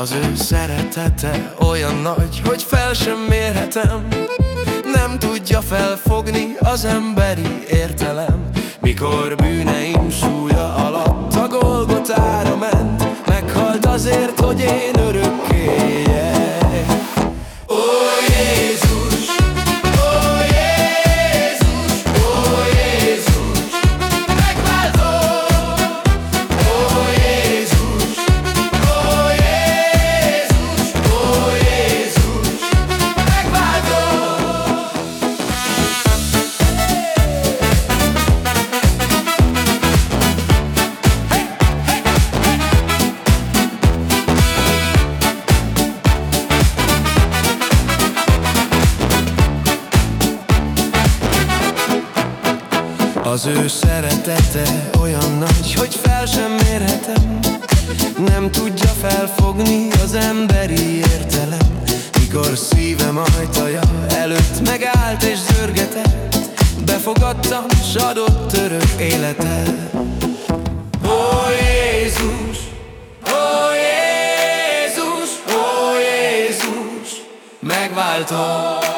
Az ő szeretete olyan nagy, hogy fel sem mérhetem. Nem tudja felfogni az emberi értelem. Mikor bűneim súlya alatt a Golgotára ment Meghalt azért, hogy én Az ő szeretete olyan nagy, hogy fel sem mérhetem. Nem tudja felfogni az emberi értelem. Mikor szívem ajtaja előtt megállt és zörgetett Befogadtam, s adott örök életet Ó Jézus, ó Jézus, ó Jézus! Megváltott